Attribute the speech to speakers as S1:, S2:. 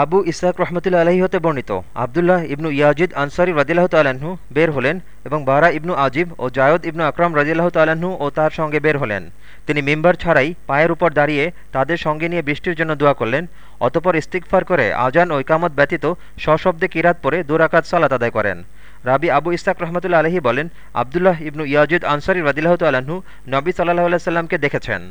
S1: আবু ইসাক রহমতুল্লা আলহী হতে বর্ণিত। আবদুল্লাহ ইবনু ইয়াজিদ আনসারি রাজিল্লাহ তাল্লাহ্ন বের হলেন এবং বারা ইবনু আজিব ও জায়দ ইবনু আকরাম রাজিল্লাহ তাল্লাহ্ন ও তার সঙ্গে বের হলেন। তিনি মেম্বার ছাড়াই পায়ের উপর দাঁড়িয়ে তাদের সঙ্গে নিয়ে বৃষ্টির জন্য দোয়া করলেন, অতপর ইস্তিকফার করে আজান ও ইকামত ব্যতীত সশব্দে কিরাত পরে দুরাকাত সালাত আদায় করেন। রাবি আবু ইসাক রহমতুল্লা আলহী বলেন, আবদুল্লাহ ইবনু ইয়াজিদ আনসারি রাজিল্লাহ তাল্লাহ্ন নবী সাল্লাহ আল্লাহ সাল্লামকে দেখেছেন।